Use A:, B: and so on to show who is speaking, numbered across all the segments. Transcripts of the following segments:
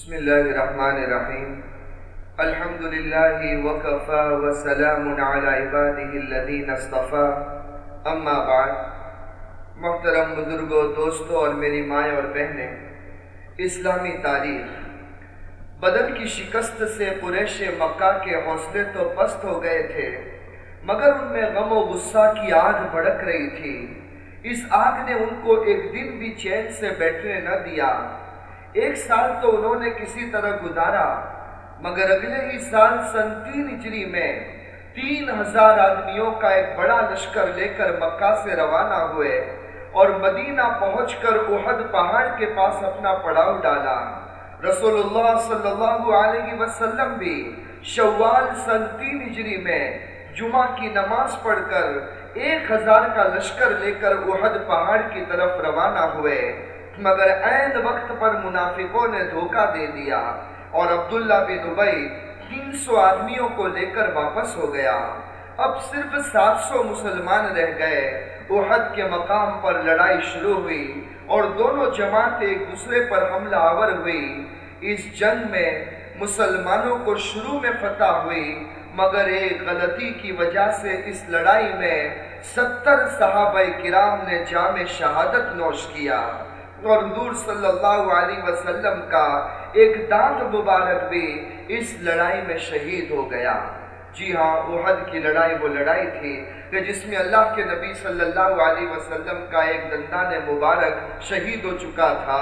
A: بسم الله الرحمن الرحيم الحمد لله وكفى وسلام على عباده الذين اصطفى اما بعد، محترم بزرگوں دوستوں اور میری مائیں اور بہنیں، اسلامی تاریخ۔ بدن کی شکست سے قریش مکہ کے حوصلے تو پست ہو گئے تھے، مگر ان میں غم و غصہ کی آگ بھڑک رہی تھی۔ اس آگ نے ان کو ایک دن بھی چین سے بیٹھنے نہ دیا۔ ایک سال تو انہوں نے کسی طرح گزارا، مگر اگلے ہی سال سن تین ہجری میں تین ہزار آدمیوں کا ایک بڑا لشکر لے کر مکہ سے روانہ ہوئے اور مدینہ پہنچ کر احد پہاڑ کے پاس اپنا پڑاؤ ڈالا۔ رسول اللہ صلی اللہ علیہ وسلم بھی شوال سن تین ہجری میں جمعہ کی نماز پڑھ کر ایک ہزار کا لشکر لے کر احد پہاڑ کی طرف روانہ ہوئے۔ مگر عین وقت پر منافقوں نے دھوکہ دے دیا اور عبداللہ بن عبی تین سو آدمیوں کو لے کر واپس ہو گیا۔ اب صرف سات سو مسلمان رہ گئے۔ احد کے مقام پر لڑائی شروع ہوئی اور دونوں جماعتیں ایک دوسرے پر حملہ آور ہوئی۔ اس جنگ میں مسلمانوں کو شروع میں فتح ہوئی، مگر ایک غلطی کی وجہ سے اس لڑائی میں ستر صحابہ کرام نے جامع شہادت نوش کیا۔ اور حضور صلی اللہ علیہ وسلم کا ایک دانت مبارک بھی اس لڑائی میں شہید ہو گیا۔ جی ہاں احد کی لڑائی وہ لڑائی تھی کہ جس میں اللہ کے نبی صلی اللہ علیہ وسلم کا ایک دندان مبارک شہید ہو چکا تھا۔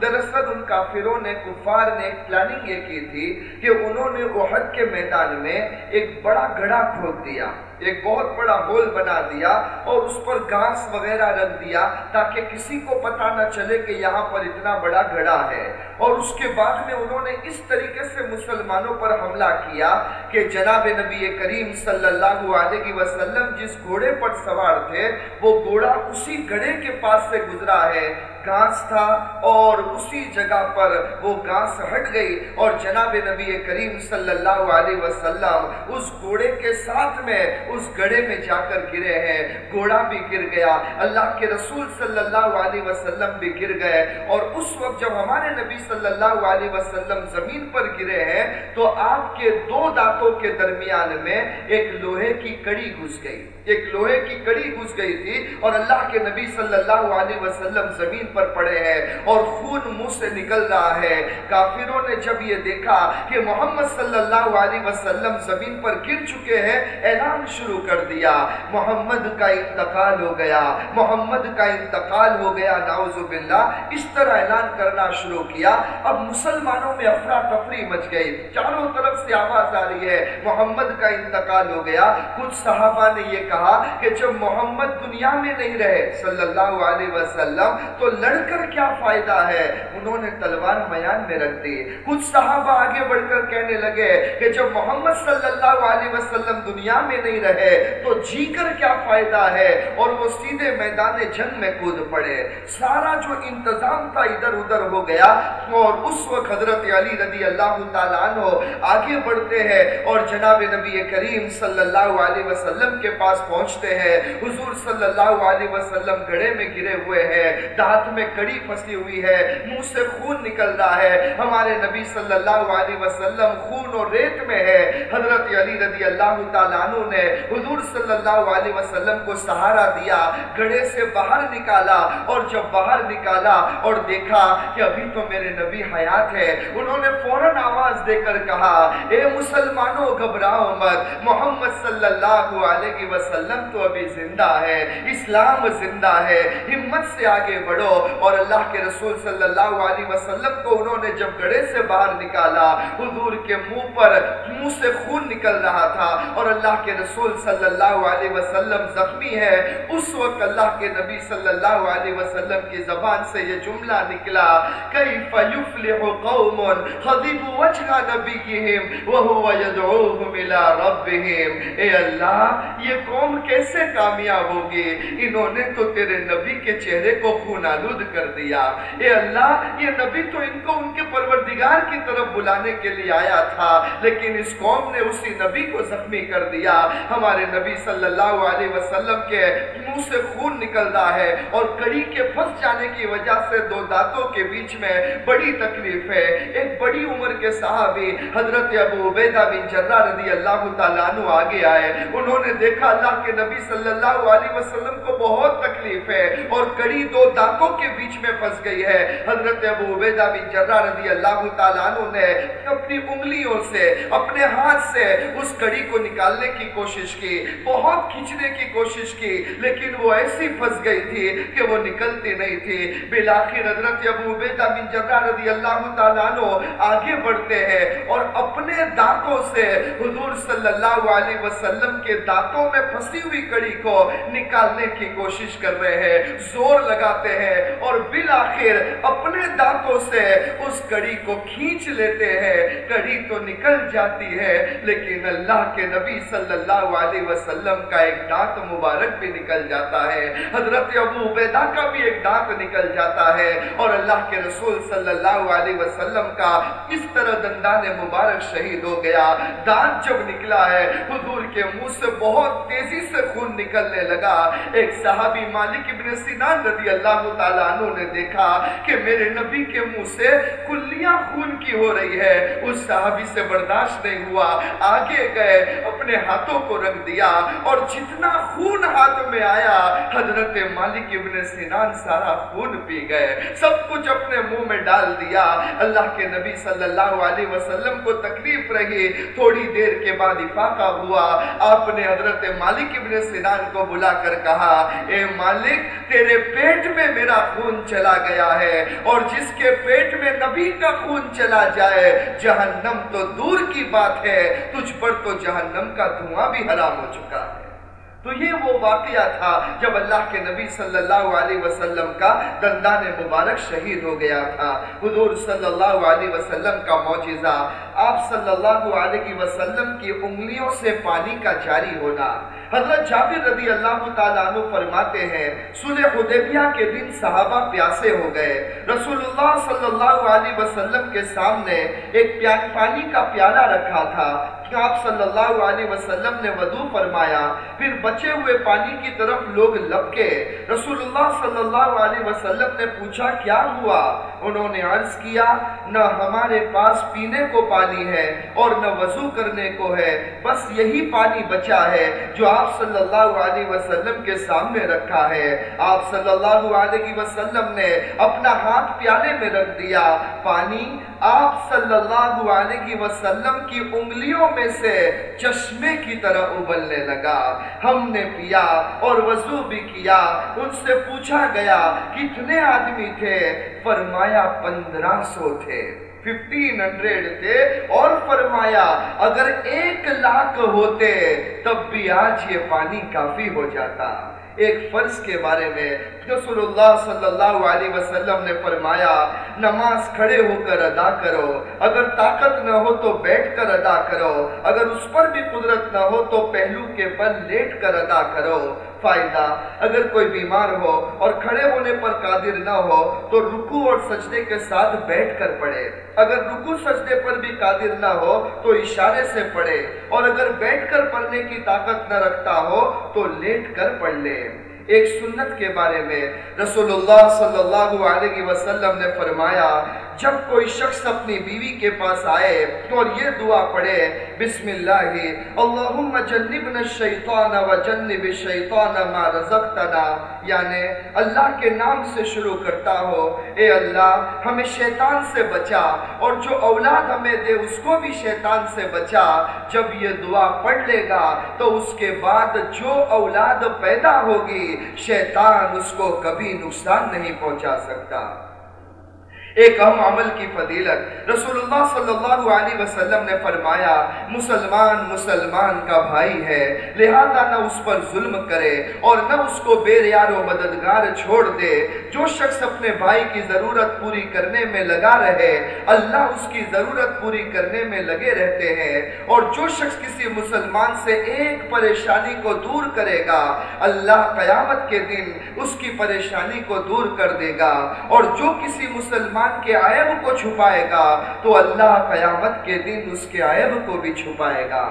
A: دراصل ان کافروں نے، کفار نے ایک پلاننگ یہ کی تھی کہ انہوں نے احد کے میدان میں ایک بڑا گڑھا کھود دیا، ایک بہت بڑا ہول بنا دیا اور اس پر گھاس وغیرہ رکھ دیا تاکہ کسی کو پتہ نہ چلے کہ یہاں پر اتنا بڑا گڑھا ہے۔ اور اس کے بعد میں انہوں نے اس طریقے سے مسلمانوں پر حملہ کیا کہ جناب نبی کریم صلی اللہ علیہ وسلم جس گھوڑے پر سوار تھے، وہ گھوڑا اسی گڑھے کے پاس سے گزرا ہے۔ گھاس تھا اور اسی جگہ پر وہ گھاس ہٹ گئی اور جناب نبی کریم صلی اللہ علیہ وسلم اس گھوڑے کے ساتھ میں اس گڑے میں جا کر گرے ہیں۔ گھوڑا بھی گر گیا، اللہ کے رسول صلی اللہ علیہ وسلم بھی گر گئے اور اس وقت جب ہمارے نبی صلی اللہ علیہ وسلم زمین پر گرے ہیں، تو آپ کے دو دانتوں کے درمیان میں ایک لوہے کی کڑی گھس گئی۔ ایک لوہے کی کڑی گھس گئی تھی اور اللہ کے نبی صلی اللہ علیہ وسلم زمین پر پڑے ہیں اور خون منہ سے نکل رہا ہے۔ کافروں نے جب یہ دیکھا کہ محمد صلی اللہ علیہ وسلم زمین پر گر چکے ہیں، اعلان شروع کر دیا۔ محمد کا انتقال ہو گیا۔ محمد کا انتقال ہو گیا۔ نعوذ باللہ، اس طرح اعلان کرنا شروع کیا اب مسلمانوں میں افراتفری مچ گئی۔ چاروں طرف سے آواز آ رہی ہے۔ محمد کا انتقال ہو گیا۔ کچھ صحابہ نے یہ کہا کہ جب محمد دنیا میں نہیں رہے صلی اللہ علیہ وسلم، تو لڑ کر کیا فائدہ ہے؟ انہوں نے تلوار میان میں رکھ دی۔ کچھ صحابہ آگے بڑھ کر کہنے لگے کہ جب محمد صلی اللہ علیہ وسلم دنیا میں نہیں رہے، تو جی کر کیا فائدہ ہے؟ اور وہ سیدھے میدان جنگ میں کود پڑے۔ سارا جو انتظام تھا ادھر ادھر ہو گیا اور اس وقت حضرت علی رضی اللہ تعالیٰ عنہ آگے بڑھتے ہیں اور جناب نبی کریم صلی اللہ علیہ وسلم کے پاس پہنچتے ہیں۔ حضور صلی اللہ علیہ وسلم گڑے میں گرے ہوئے ہیں، دانت میں کڑی پھنسی ہوئی ہے، منہ سے خون نکل رہا ہے۔ ہمارے نبی صلی اللہ علیہ وسلم خون اور ریت میں ہے حضرت علی رضی اللہ تعالیٰ عنہ نے حضور صلی اللہ علیہ وسلم کو سہارا دیا گڑے سے باہر نکالا اور جب باہر نکالا اور دیکھا کہ ابھی تو میرے نبی حیات ہے۔ انہوں نے فوراً آواز دے کر کہا، اے مسلمانوں، گھبراؤ مت۔ محمد صلی اللہ علیہ وسلم تو ابھی زندہ ہے۔ اسلام زندہ ہے۔ ہمت سے آگے بڑھو۔ اور اللہ کے رسول صلی اللہ علیہ وسلم کو انہوں نے جب گڑے سے باہر نکالا، حضور کے منہ پر منہ سے خون نکل رہا تھا۔ اور اللہ کے رسول صلی اللہ علیہ وسلم زخمی ہے۔ اس وقت اللہ کے نبی صلی اللہ علیہ وسلم کی زبان سے یہ جملہ نکلا، کیف یفلح قوم خضب وجہ نبیہم وہو یدعوہم الى ربہم اے اللہ، یہ قوم کیسے کامیاب ہوگی؟ انہوں نے تو تیرے نبی کے چہرے کو خون آلود کر دیا۔ اے اللہ، یہ نبی تو ان کو ان کے پروردگار کی طرف بلانے کے لیے آیا تھا، لیکن اس قوم نے اسی نبی کو زخمی کر دیا۔ ہمارے نبی صلی اللہ علیہ وسلم کے منہ سے خون نکلتا ہے اور کڑی کے پھنس جانے کی وجہ سے دو دانتوں کے بیچ میں بڑی بڑی تکلیف ہے۔ ایک بڑی عمر کے صحابی حضرت ابو عبیدہ بن جرہ رضی اللہ تعالیٰ عنہ آگے آئے۔ انہوں نے دیکھا اللہ کے نبی صلی اللہ علیہ وسلم کو بہت تکلیف ہے اور کڑی دو دانتوں کے بیچ میں پھنس گئی ہے۔ حضرت ابو عبیدہ بن جرہ رضی اللہ تعالیٰ عنہ نے اپنی انگلیوں سے، اپنے ہاتھ سے اس کڑی کو نکالنے کی کوشش کی۔ بہت کھچنے کی کوشش کی، لیکن وہ ایسی پھنس گئی تھی کہ وہ نکلتی نہیں تھی۔ بلاخر حضرت ابو عبیدہ بن جرہ رضی اللہ تعالیٰ عنہ آگے بڑھتے ہیں اور اپنے دانتوں سے حضور صلی اللہ علیہ وسلم کے دانتوں میں پھنسی ہوئی کڑی کو نکالنے کی کوشش کر رہے ہیں، زور لگاتے ہیں اور بالآخر اپنے دانتوں سے اس کڑی کو کھینچ لیتے ہیں۔ کڑی تو نکل جاتی ہے، لیکن اللہ کے نبی صلی اللہ علیہ وسلم کا ایک دانت مبارک بھی نکل جاتا ہے۔ حضرت ابو عبیدہ کا بھی ایک دانت نکل جاتا ہے اور اللہ کے رسول صلی اللہ علیہ وسلم کا اس طرح دندان مبارک شہید ہو گیا۔ دانت جب نکلا ہے، حضور کے منہ سے بہت تیزی سے خون نکلنے لگا۔ ایک صحابی مالک ابن سینان رضی اللہ تعالیٰ عنہ نے دیکھا کہ میرے نبی کے منہ سے کلیاں خون کی ہو رہی ہے۔ اس صحابی سے برداشت نہیں ہوا۔ آگے گئے، اپنے ہاتھوں کو رکھ دیا اور جتنا خون ہاتھ میں آیا، حضرت مالک ابن سینان سارا خون پی گئے۔ سب کچھ اپنے منہ میں ڈال ڈال دیا۔ اللہ کے نبی صلی اللہ علیہ وسلم کو تکلیف رہی۔ تھوڑی دیر کے بعد افاقہ ہوا۔ آپ نے حضرت مالک ابن سینان کو بلا کر کہا، اے مالک، تیرے پیٹ میں میرا خون چلا گیا ہے اور جس کے پیٹ میں نبی کا خون چلا جائے، جہنم تو دور کی بات ہے۔ تجھ پر تو جہنم کا دھواں بھی حرام ہو چکا ہے۔ تو یہ وہ واقعہ تھا جب اللہ کے نبی صلی اللہ علیہ وسلم کا دندان مبارک شہید ہو گیا تھا۔ حضور صلی اللہ علیہ وسلم کا معجزہ آپ صلی اللہ علیہ وسلم کی انگلیوں سے پانی کا جاری ہونا۔ حضرت جابر رضی اللہ تعالیٰ عنہ فرماتے ہیں، صلح حدیبیہ کے دن صحابہ پیاسے ہو گئے۔ رسول اللہ صلی اللہ علیہ وسلم کے سامنے ایک پانی کا پیالہ رکھا تھا۔ آپ صلی اللہ علیہ وسلم نے وضو فرمایا؟ پھر بچے ہوئے پانی کی طرف لوگ لپکے۔ رسول اللہ صلی اللہ علیہ وسلم نے پوچھا، کیا ہوا؟ انہوں نے عرض کیا، نہ ہمارے پاس پینے کو پانی پانی ہے اور نہ وضو کرنے کو ہے، بس یہی پانی بچا ہے جو آپ صلی اللہ علیہ وسلم کے سامنے رکھا ہے۔ آپ صلی اللہ علیہ وسلم نے اپنا ہاتھ پیالے میں رکھ دیا۔ پانی آپ صلی اللہ علیہ وسلم کی انگلیوں میں سے چشمے کی طرح ابلنے لگا۔ ہم نے پیا اور وضو بھی کیا۔ ان سے پوچھا گیا، کتنے آدمی تھے؟ فرمایا، پندرہ سو تھے۔ ففٹین ہنڈریڈ تھے اور فرمایا، اگر ایک لاکھ ہوتے تب بھی آج یہ پانی کافی ہو جاتا۔ ایک فرض کے بارے میں رسول اللہ صلی اللہ علیہ وسلم نے فرمایا، نماز کھڑے ہو کر ادا کرو۔ اگر طاقت نہ ہو تو بیٹھ کر ادا کرو۔ اگر اس پر بھی قدرت نہ ہو تو پہلو کے بل لیٹ کر ادا کرو۔ فائدہ۔ اگر کوئی بیمار ہو اور کھڑے ہونے پر قادر نہ ہو، تو رکو اور سجدے کے ساتھ بیٹھ کر پڑھے۔ اگر رکو سجدے پر بھی قادر نہ ہو، تو اشارے سے پڑھے۔ اور اگر بیٹھ کر پڑھنے کی طاقت نہ رکھتا ہو، تو لیٹ کر پڑھ لے۔ ایک سنت کے بارے میں رسول اللہ صلی اللہ علیہ وسلم نے فرمایا جب کوئی شخص اپنی بیوی کے پاس آئے اور یہ دعا پڑھے، بسم اللہ، اللہم جنبنا الشیطان و جنب الشیطان ما رزقتنا یعنی اللہ کے نام سے شروع کرتا ہو، اے اللہ، ہمیں شیطان سے بچا اور جو اولاد ہمیں دے، اس کو بھی شیطان سے بچا۔ جب یہ دعا پڑھ لے گا تو اس کے بعد جو اولاد پیدا ہوگی، شیطان اس کو کبھی نقصان نہیں پہنچا سکتا۔ ایک اہم عمل کی فضیلت۔ رسول اللہ صلی اللہ علیہ وسلم نے فرمایا، مسلمان مسلمان کا بھائی ہے، لہذا نہ اس پر ظلم کرے اور نہ اس کو بے ریار و مددگار چھوڑ دے۔ جو شخص اپنے بھائی کی ضرورت پوری کرنے میں لگا رہے، اللہ اس کی ضرورت پوری کرنے میں لگے رہتے ہیں۔ اور جو شخص کسی مسلمان سے ایک پریشانی کو دور کرے گا، اللہ قیامت کے دن اس کی پریشانی کو دور کر دے گا۔ اور جو کسی مسلمان انسان کے عیب کو چھپائے گا، تو اللہ قیامت کے دن اس کے عیب کو بھی چھپائے گا۔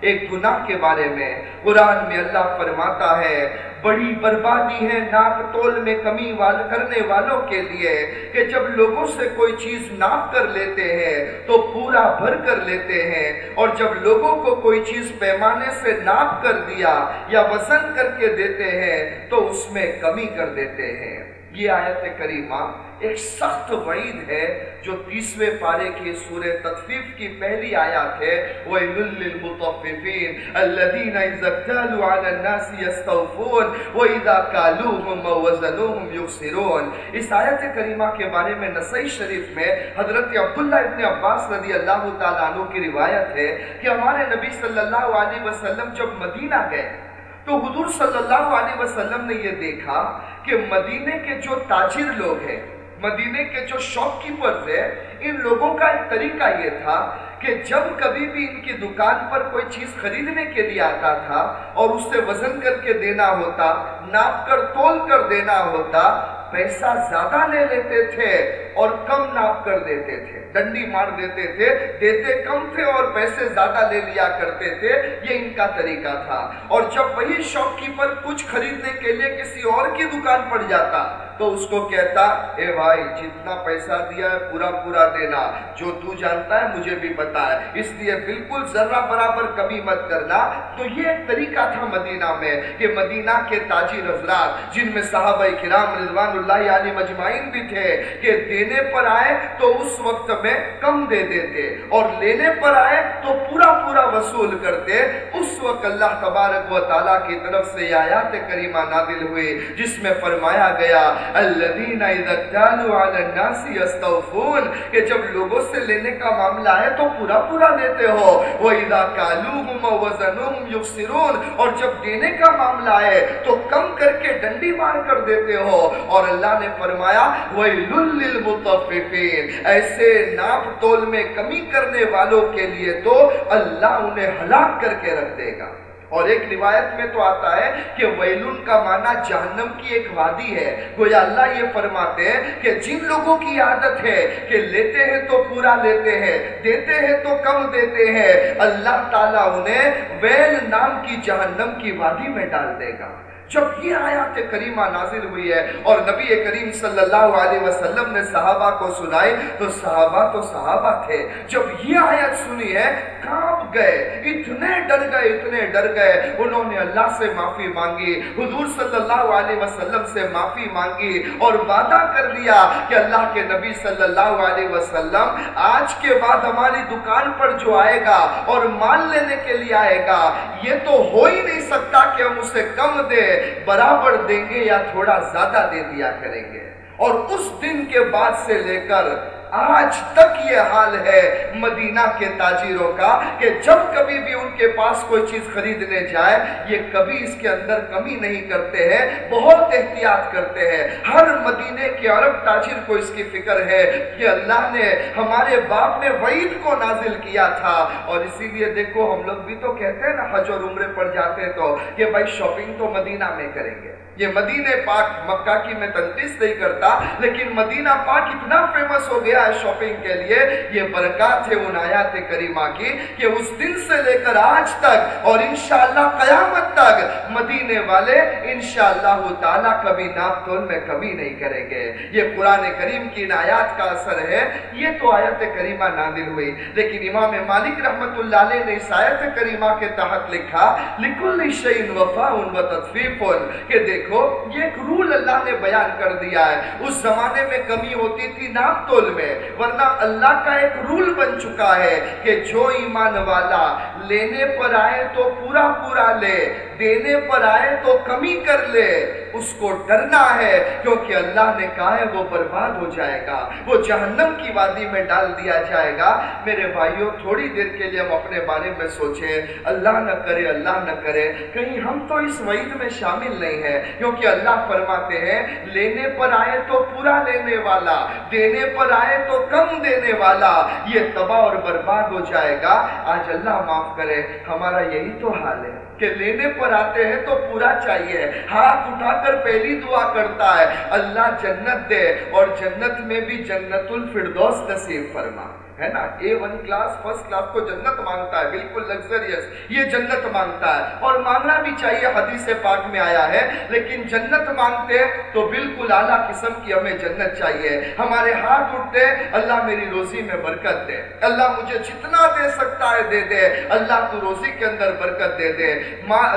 A: ایک گناہ کے بارے میں قرآن میں اللہ فرماتا ہے، بڑی بربادی ہے ناپ تول میں کمی وال، کرنے والوں کے لیے کہ جب لوگوں سے کوئی چیز ناپ کر لیتے ہیں تو پورا بھر کر لیتے ہیں، اور جب لوگوں کو کوئی چیز پیمانے سے ناپ کر دیا یا وزن کر کے دیتے ہیں تو اس میں کمی کر دیتے ہیں۔ یہ آیت کریمہ ایک سخت وعید ہے جو تیسویں پارے کی سورہ تطفیف کی پہلی آیات ہے۔ وَإِلُلْ لِلْمُطَفِّفِينَ الَّذِينَ اِذَّكْتَالُوا عَلَى النَّاسِ يَسْتَوْفُونَ وَإِذَا كَالُوهُمْ وَوَزَنُوهُمْ يُخْسِرُونَ۔ اس آیت کریمہ کے بارے میں نسائی شریف میں حضرت عبداللہ ابن عباس رضی اللہ تعالیٰ عنہ کی روایت ہے کہ ہمارے نبی صلی اللہ علیہ وسلم جب مدینہ گئے تو حضور صلی اللہ علیہ وسلم نے یہ دیکھا کہ مدینے کے جو تاجر لوگ ہیں، مدینے کے جو شاپ کیپرز ہیں، ان لوگوں کا ایک طریقہ یہ تھا کہ جب کبھی بھی ان کی دکان پر کوئی چیز خریدنے کے لیے آتا تھا اور اس سے وزن کر کے دینا ہوتا، ناپ کر، تول کر دینا ہوتا، پیسہ زیادہ لے لیتے تھے۔ اور کم ناپ کر دیتے تھے، ڈنڈی مار دیتے تھے، دیتے کم تھے اور پیسے زیادہ لے لیا کرتے تھے، یہ ان کا طریقہ تھا۔ اور جب وہی شاپ کیپر کچھ خریدنے کے لیے کسی اور کی دکان پڑ جاتا، تو اس کو کہتا، اے بھائی، جتنا پیسہ دیا ہے، پورا پورا دینا۔ جو تو جانتا ہے، مجھے بھی پتا ہے اس لیے بالکل ذرہ برابر کمی مت کرنا۔ تو یہ ایک طریقہ تھا مدینہ میں، کہ مدینہ کے تاجر حضرات، جن میں صحابہ کرام رضوان اللہ علی مجمعین بھی تھے، کہ دینے پر آئے تو اس وقت میں کم دے دیتے اور لینے پر آئے تو پورا پورا وصول کرتے۔ اس وقت اللہ تبارک و تعالیٰ کی طرف سے یہ آیات کریمہ نادل ہوئے، جس میں فرمایا گیا، الذین اذا اکتالوا علی الناس یستوفون، کہ جب لوگوں سے لینے کا معاملہ ہے تو پورا پورا لیتے ہو۔ وَإِذَا كَالُوهُمْ وَوَزَنُوهُمْ يُفْسِرُونَ اور جب دینے کا معاملہ ہے تو کم کر کے ڈنڈی مار کر دیتے ہو۔ اور اللہ نے فرمایا وَيْلُلْ لِلْمُطَفِّفِينَ ایسے ناپ تول میں کمی کرنے والوں کے لیے تو اللہ انہیں ہلاک کر کے رکھ دے گا۔ اور ایک روایت میں تو آتا ہے کہ ویلون کا معنی جہنم کی ایک وادی ہے۔ گویا اللہ یہ فرماتے ہیں کہ جن لوگوں کی عادت ہے کہ لیتے ہیں تو پورا لیتے ہیں، دیتے ہیں تو کم دیتے ہیں، اللہ تعالیٰ انہیں ویل نام کی جہنم کی وادی میں ڈال دے گا۔ جب یہ آیات کریمہ نازل ہوئی ہے اور نبی کریم صلی اللہ علیہ وسلم نے صحابہ کو سنائی تو صحابہ تو صحابہ تھے۔ جب یہ آیت سنی ہے، کانپ گئے، اتنے ڈر گئے، اتنے ڈر گئے۔ انہوں نے اللہ سے معافی مانگی، حضور صلی اللہ علیہ وسلم سے معافی مانگی اور وعدہ کر لیا کہ اللہ کے نبی صلی اللہ علیہ وسلم آج کے بعد ہماری دکان پر جو آئے گا اور مال لینے کے لیے آئے گا، یہ تو ہو ہی نہیں سکتا کہ ہم اسے کم دیں۔ برابر دیں گے یا تھوڑا زیادہ دے دیا کریں گے۔ اور اس دن کے بعد سے لے کر آج تک یہ حال ہے مدینہ کے تاجروں کا کہ جب کبھی بھی ان کے پاس کوئی چیز خریدنے جائے، یہ کبھی اس کے اندر کمی نہیں کرتے ہیں، بہت احتیاط کرتے ہیں۔ ہر مدینے کے عرب تاجر کو اس کی فکر ہے کہ اللہ نے ہمارے باپ نے وعید کو نازل کیا تھا۔ اور اسی لیے دیکھو، ہم لوگ بھی تو کہتے ہیں نا، حج اور عمرے پر جاتے ہیں تو کہ بھائی شاپنگ تو مدینہ میں کریں گے۔ یہ مدینہ پاک مکہ کی میں تنقیص نہیں کرتا، لیکن مدینہ پاک اتنا فیمس ہو گیا ہے شاپنگ کے لیے یہ برکات ہے ان آیات کریمہ کی کہ اس دن سے لے کر آج تک اور انشاءاللہ قیامت تک مدینے والے انشاءاللہ تعالی کبھی ناپ تول میں کمی نہیں کریں گے۔ یہ قرآن کریم کی ان آیات کا اثر ہے۔ یہ تو آیت کریمہ نادل ہوئی۔ لیکن امام مالک رحمت اللہ علیہ نے اس آیت کریمہ کے تحت لکھا، لکل شئین وفاؤن و تطفیفن کہ دیکھو، یہ ایک رول اللہ نے بیان کر دیا ہے۔ اس زمانے میں کمی ہوتی تھی ناپ تول میں۔ ورنہ اللہ کا ایک رول بن چکا ہے کہ جو ایمان والا لینے پر آئے تو پورا پورا لے، دینے پر آئے تو کمی کر لے۔ اس کو ڈرنا ہے، کیونکہ اللہ نے کہا ہے وہ برباد ہو جائے گا، وہ جہنم کی وادی میں ڈال دیا جائے گا۔ میرے بھائیوں، تھوڑی دیر کے لیے ہم اپنے بارے میں سوچیں۔ اللہ نہ کرے، اللہ نہ کرے۔ کہیں ہم تو اس وعید میں شامل نہیں ہیں، کیونکہ اللہ فرماتے ہیں، لینے پر آئے تو پورا لینے والا، دینے پر آئے تو کم دینے والا، یہ تباہ اور برباد ہو جائے گا۔ آج اللہ معاف کرے۔ ہمارا یہی تو حال ہے کہ لینے پر آتے ہیں تو پورا چاہیے۔ ہاتھ اٹھا کر پہلی دعا کرتا ہے، اللہ جنت دے اور جنت میں بھی جنت الفردوس نصیب فرما۔ ہے نا A one class first class کو جنت مانگتا ہے، بالکل لگزریس یہ جنت مانگتا ہے۔ اور مانگنا بھی چاہیے، حدیث پاک میں آیا ہے، لیکن جنت مانگتے تو بالکل اعلیٰ قسم کی ہمیں جنت چاہیے۔ ہمارے ہاتھ اٹھتے، اللہ میری روزی میں برکت دے۔ اللہ مجھے جتنا دے سکتا ہے، دے دے۔ اللہ تو روزی کے اندر برکت دے دے۔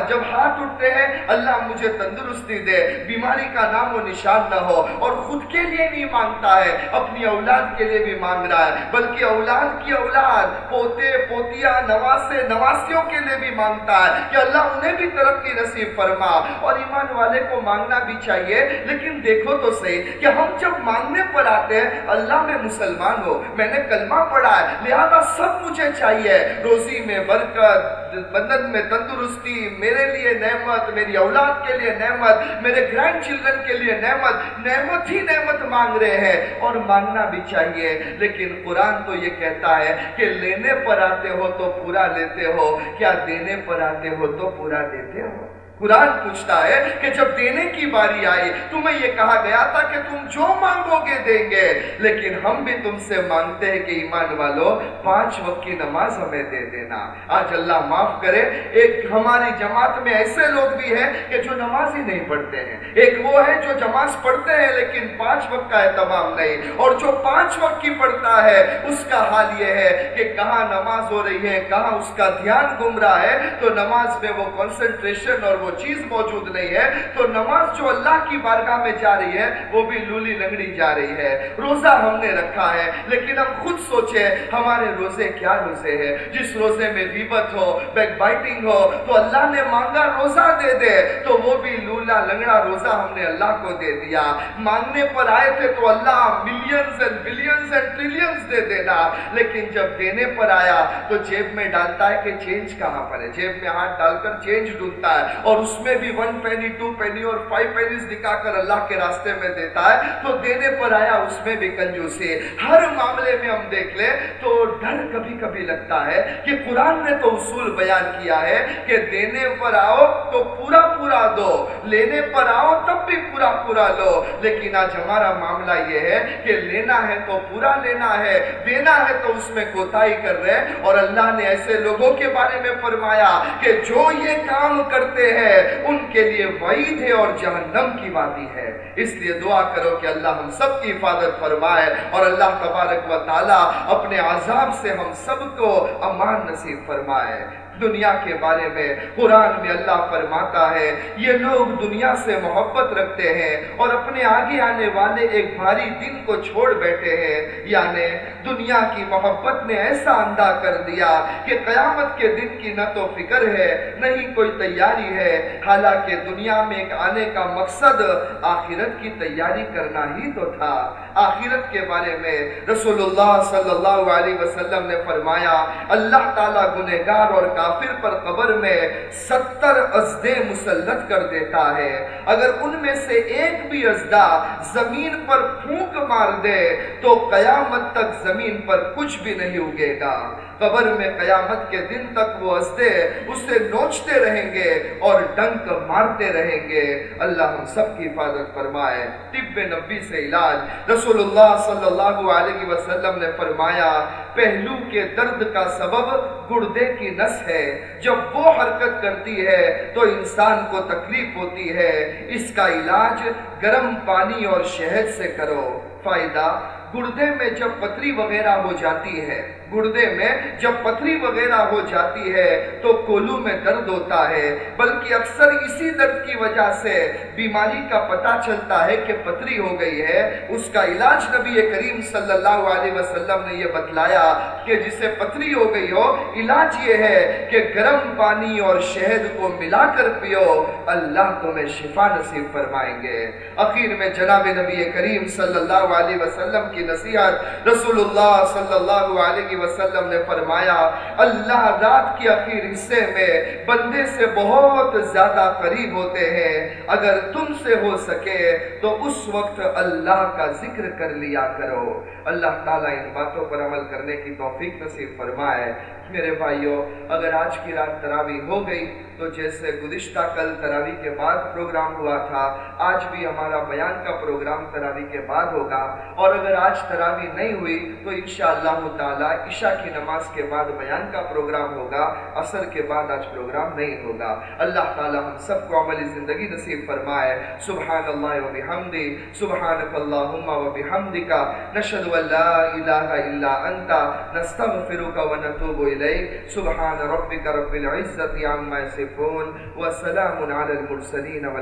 A: جب ہاتھ اٹھتے ہیں، اللہ مجھے تندرستی دے۔ بیماری کا نام و نشان نہ ہو۔ اور خود کے لیے نہیں مانگتا ہے، اپنی اولاد کے لیے بھی مانگ رہا ہے، بلکہ اولاد کی اولاد، پوتے، پوتیاں، نواسے، نواسیوں کے لیے بھی مانگتا ہے۔ کہ اللہ انہیں بھی ترقی نصیب فرما۔ اور ایمان والے کو مانگنا بھی چاہیے۔ لیکن دیکھو تو صحیح کہ ہم جب مانگنے پر آتے ہیں، اللہ میں مسلمان ہو۔ میں نے کلمہ پڑھا ہے، لہذا سب مجھے چاہیے۔ روزی میں برکت بدن میں تندرستی، میرے لیے نعمت، میری اولاد کے لیے نعمت، میرے گرینڈ چلڈرن کے لیے نعمت نعمت ہی نعمت مانگ رہے ہیں اور مانگنا بھی چاہیے۔ لیکن قرآن تو یہ کہتا ہے کہ لینے پر آتے ہو تو پورا لیتے ہو، کیا دینے پر آتے ہو تو پورا دیتے ہو؟ قرآن پوچھتا ہے کہ جب دینے کی باری آئی، تمہیں یہ کہا گیا تھا کہ تم جو مانگو گے دیں گے۔ لیکن ہم بھی تم سے مانگتے ہیں کہ ایمان والو، پانچ وقت کی نماز ہمیں دے دینا۔ آج اللہ معاف کرے، ایک ہماری جماعت میں ایسے لوگ بھی ہیں کہ جو نماز ہی نہیں پڑھتے ہیں۔ ایک وہ ہے جو جماعت پڑھتے ہیں لیکن پانچ وقت کا اہتمام نہیں۔ اور جو پانچ وقت کی پڑھتا ہے، اس کا حال یہ ہے کہ کہاں نماز ہو رہی ہے، کہاں اس کا دھیان گم رہا ہے، تو نماز میں وہ کنسنٹریشن اور وہ چیز موجود نہیں ہے، تو نماز جو اللہ کی بارگاہ میں جا رہی ہے، وہ بھی لولی لنگڑی جا رہی ہے۔ روزہ ہم نے رکھا ہے، لیکن ہم خود سوچے، ہمارے روزے کیا روزے ہیں؟ جس روزے میں غیبت ہو بیک بائٹنگ ہو، تو اللہ نے مانگا روزہ دے دے، تو وہ بھی لولا لنگڑا روزہ ہم نے اللہ کو دے دیا۔ مانگنے پر آئے تھے تو اللہ millions and billions and trillions دے دینا لیکن جب دینے پر آیا تو جیب میں ڈالتا ہے کہ چینج کہاں پر ہے؟ جیب میں ہاتھ ڈال کر چینج ڈھونڈتا ہے۔ اور اور اس میں بھی ون پینی ٹو پینی اور فائیو پینیز دکھا کر اللہ کے راستے میں دیتا ہے، تو دینے پر آیا اس میں بھی کنجوسی۔ ہر معاملے میں ہم دیکھ لیں تو ڈر کبھی کبھی لگتا ہے کہ قرآن نے تو اصول بیان کیا ہے کہ دینے پر آؤ تو پورا پورا دو، لینے پر آؤ تب بھی پورا پورا لو لیکن آج ہمارا معاملہ یہ ہے کہ لینا ہے تو پورا لینا ہے، دینا ہے تو اس میں کوتاہی کر رہے اور اللہ نے ایسے لوگوں کے بارے میں فرمایا کہ جو یہ کام کرتے ہیں ان کے لیے وعید ہے اور جہنم کی وادی ہے۔ اس لیے دعا کرو کہ اللہ ہم سب کی حفاظت فرمائے اور اللہ تبارک و تعالی اپنے عذاب سے ہم سب کو امان نصیب فرمائے۔ دنیا کے بارے میں قرآن میں اللہ فرماتا ہے۔ یہ لوگ دنیا سے محبت رکھتے ہیں اور اپنے آگے آنے والے ایک بھاری دن کو چھوڑ بیٹھے ہیں۔ یعنی دنیا کی محبت نے ایسا اندھا کر دیا کہ قیامت کے دن کی نہ تو فکر ہے، نہ ہی کوئی تیاری ہے۔ حالانکہ دنیا میں ایک آنے کا مقصد آخرت کی تیاری کرنا ہی تو تھا۔ آخرت کے بارے میں رسول اللہ صلی اللہ علیہ وسلم نے فرمایا، اللہ تعالیٰ گنہگار اور کافر پر قبر میں ستر ازدے مسلط کر دیتا ہے۔ اگر ان میں سے ایک بھی ازدہ زمین پر پھونک مار دے، تو قیامت تک زمین پر کچھ بھی نہیں اگے گا۔ قبر میں قیامت کے دن تک وہ ہنستے اسے نوچتے رہیں گے اور ڈنک مارتے رہیں گے۔ اللہ ہم سب کی حفاظت فرمائے۔ طب نبی سے علاج۔ رسول اللہ صلی اللہ علیہ وسلم نے فرمایا، پہلو کے درد کا سبب گردے کی نس ہے۔ جب وہ حرکت کرتی ہے تو انسان کو تکلیف ہوتی ہے۔ اس کا علاج گرم پانی اور شہد سے کرو۔ فائدہ، گردے میں جب پتری وغیرہ ہو جاتی ہے گردے میں جب پتری وغیرہ ہو جاتی ہے تو کولو میں درد ہوتا ہے، بلکہ اکثر اسی درد کی وجہ سے بیماری کا پتہ چلتا ہے کہ پتری ہو گئی ہے۔ اس کا علاج نبی کریم صلی اللہ علیہ وسلم نے یہ بتلایا کہ جسے پتری ہو گئی ہو، علاج یہ ہے کہ گرم پانی اور شہد کو ملا کر پیو، اللہ تمہیں شفا نصیب فرمائیں گے۔ اخیر میں جناب نبی کریم صلی اللہ علیہ وسلم کی نصیحت رسول اللہ صلی اللہ علیہ وسلم نے فرمایا، اللہ رات کی اخیر حصے میں بندے سے بہت زیادہ قریب ہوتے ہیں۔ اگر تم سے ہو سکے تو اس وقت اللہ کا ذکر کر لیا کرو۔ اللہ تعالیٰ ان باتوں پر عمل کرنے کی توفیق نصیب فرمائے۔ میرے بھائیوں، اگر آج کی رات تراوی ہو گئی تو جیسے گزشتہ کل تراوی کے بعد پروگرام ہوا تھا، آج بھی ہمارا بیان کا پروگرام تراوی کے بعد ہوگا۔ اور اگر آج تراوی نہیں ہوئی تو انشاءاللہ تعالی عشاء کی نماز کے بعد بیان کا پروگرام ہوگا، عصر کے بعد آج پروگرام نہیں ہوگا۔ اللہ تعالی ہم سب کو عملی زندگی نصیب فرمائے۔ سبحان اللہ و بحمدی، سبحانک اللہم و بحمدک۔ نشہد و لا الہ الا انتا نستغفرک و نتوب الیک۔ سبحان ربک رب العزت عما یصفون وسلام علی المرسلین والحمد